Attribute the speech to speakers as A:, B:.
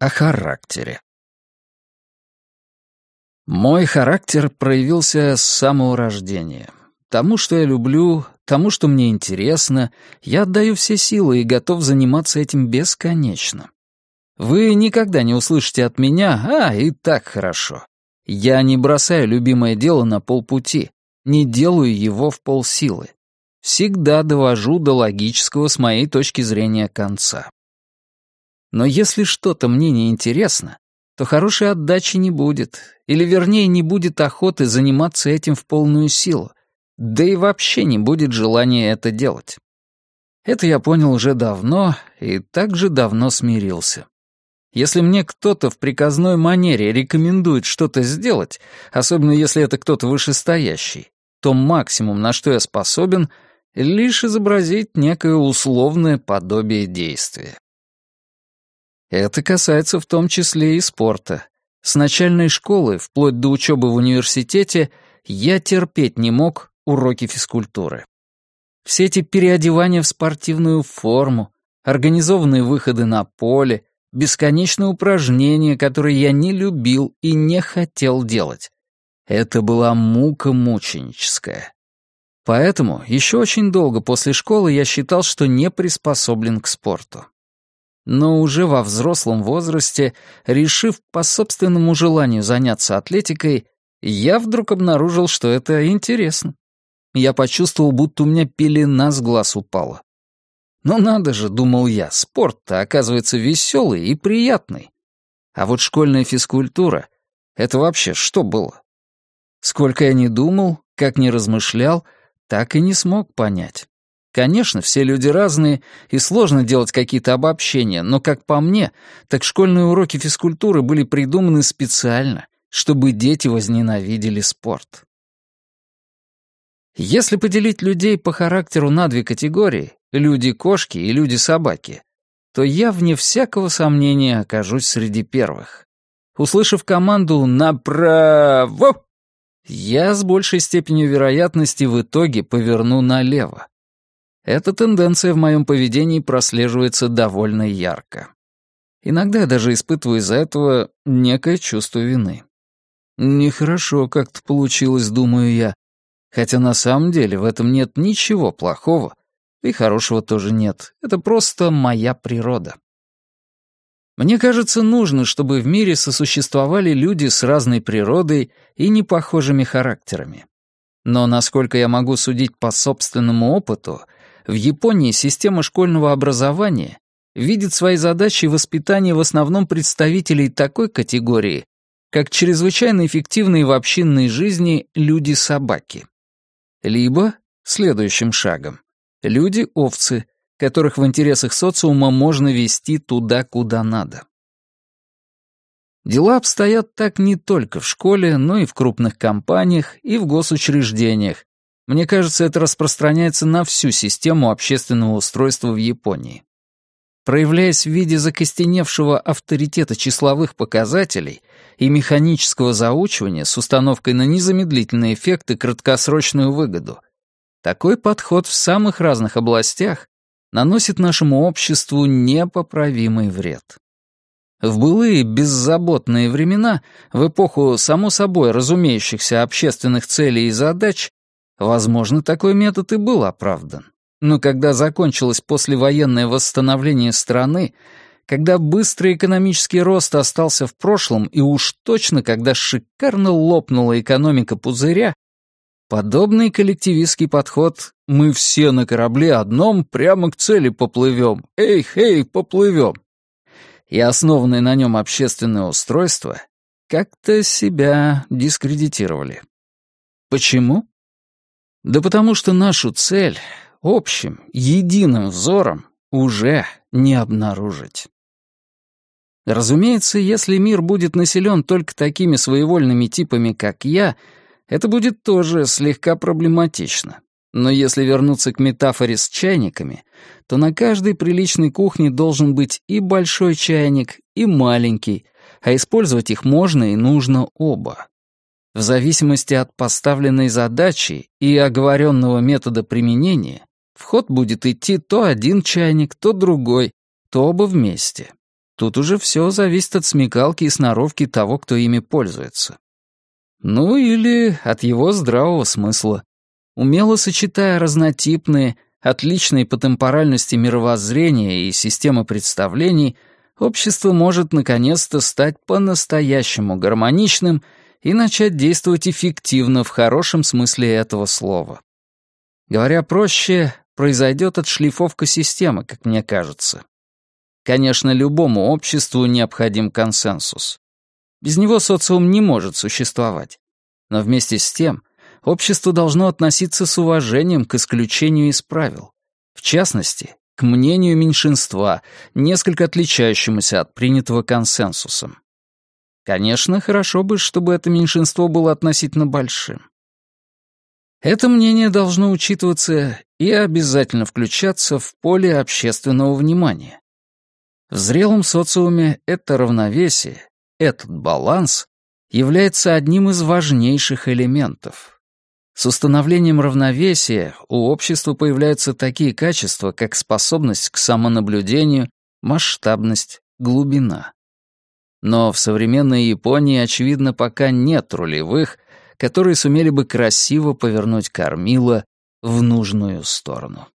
A: О характере. Мой характер проявился с самого рождения. Тому, что я люблю, тому, что мне интересно, я отдаю все силы и готов заниматься этим бесконечно. Вы никогда не услышите от меня «А, и так хорошо». Я не бросаю любимое дело на полпути, не делаю его в полсилы. Всегда довожу до логического с моей точки зрения конца. Но если что-то мне не интересно, то хорошей отдачи не будет, или вернее не будет охоты заниматься этим в полную силу, да и вообще не будет желания это делать. Это я понял уже давно и также давно смирился. Если мне кто-то в приказной манере рекомендует что-то сделать, особенно если это кто-то вышестоящий, то максимум, на что я способен, лишь изобразить некое условное подобие действия. Это касается в том числе и спорта. С начальной школы, вплоть до учебы в университете, я терпеть не мог уроки физкультуры. Все эти переодевания в спортивную форму, организованные выходы на поле, бесконечные упражнения, которые я не любил и не хотел делать. Это была мука мученическая. Поэтому еще очень долго после школы я считал, что не приспособлен к спорту но уже во взрослом возрасте, решив по собственному желанию заняться атлетикой, я вдруг обнаружил, что это интересно. Я почувствовал, будто у меня пелена с глаз упала. Ну надо же, думал я, спорт-то оказывается веселый и приятный. А вот школьная физкультура — это вообще что было? Сколько я не думал, как не размышлял, так и не смог понять. Конечно, все люди разные, и сложно делать какие-то обобщения, но, как по мне, так школьные уроки физкультуры были придуманы специально, чтобы дети возненавидели спорт. Если поделить людей по характеру на две категории — люди-кошки и люди-собаки, то я, вне всякого сомнения, окажусь среди первых. Услышав команду «Направо!», я с большей степенью вероятности в итоге поверну налево. Эта тенденция в моем поведении прослеживается довольно ярко. Иногда я даже испытываю из-за этого некое чувство вины. Нехорошо как-то получилось, думаю я. Хотя на самом деле в этом нет ничего плохого, и хорошего тоже нет. Это просто моя природа. Мне кажется, нужно, чтобы в мире сосуществовали люди с разной природой и непохожими характерами. Но насколько я могу судить по собственному опыту — в Японии система школьного образования видит свои задачи воспитания в основном представителей такой категории, как чрезвычайно эффективные в общинной жизни люди-собаки. Либо, следующим шагом, люди-овцы, которых в интересах социума можно вести туда, куда надо. Дела обстоят так не только в школе, но и в крупных компаниях и в госучреждениях, мне кажется, это распространяется на всю систему общественного устройства в Японии. Проявляясь в виде закостеневшего авторитета числовых показателей и механического заучивания с установкой на незамедлительный эффект и краткосрочную выгоду, такой подход в самых разных областях наносит нашему обществу непоправимый вред. В былые беззаботные времена, в эпоху само собой разумеющихся общественных целей и задач, Возможно, такой метод и был оправдан. Но когда закончилось послевоенное восстановление страны, когда быстрый экономический рост остался в прошлом и уж точно, когда шикарно лопнула экономика пузыря, подобный коллективистский подход «мы все на корабле одном прямо к цели поплывем, эй, эй, поплывем» и основанное на нем общественное устройство как-то себя дискредитировали. Почему? Да потому что нашу цель общим, единым взором уже не обнаружить. Разумеется, если мир будет населен только такими своевольными типами, как я, это будет тоже слегка проблематично. Но если вернуться к метафоре с чайниками, то на каждой приличной кухне должен быть и большой чайник, и маленький, а использовать их можно и нужно оба. В зависимости от поставленной задачи и оговоренного метода применения, в ход будет идти то один чайник, то другой, то оба вместе. Тут уже все зависит от смекалки и сноровки того, кто ими пользуется. Ну или от его здравого смысла. Умело сочетая разнотипные, отличные по темпоральности мировоззрения и системы представлений, общество может наконец-то стать по-настоящему гармоничным и начать действовать эффективно в хорошем смысле этого слова. Говоря проще, произойдет отшлифовка системы, как мне кажется. Конечно, любому обществу необходим консенсус. Без него социум не может существовать. Но вместе с тем, общество должно относиться с уважением к исключению из правил. В частности, к мнению меньшинства, несколько отличающемуся от принятого консенсусом. Конечно, хорошо бы, чтобы это меньшинство было относительно большим. Это мнение должно учитываться и обязательно включаться в поле общественного внимания. В зрелом социуме это равновесие, этот баланс является одним из важнейших элементов. С установлением равновесия у общества появляются такие качества, как способность к самонаблюдению, масштабность, глубина. Но в современной Японии, очевидно, пока нет рулевых, которые сумели бы красиво повернуть кормила в нужную сторону.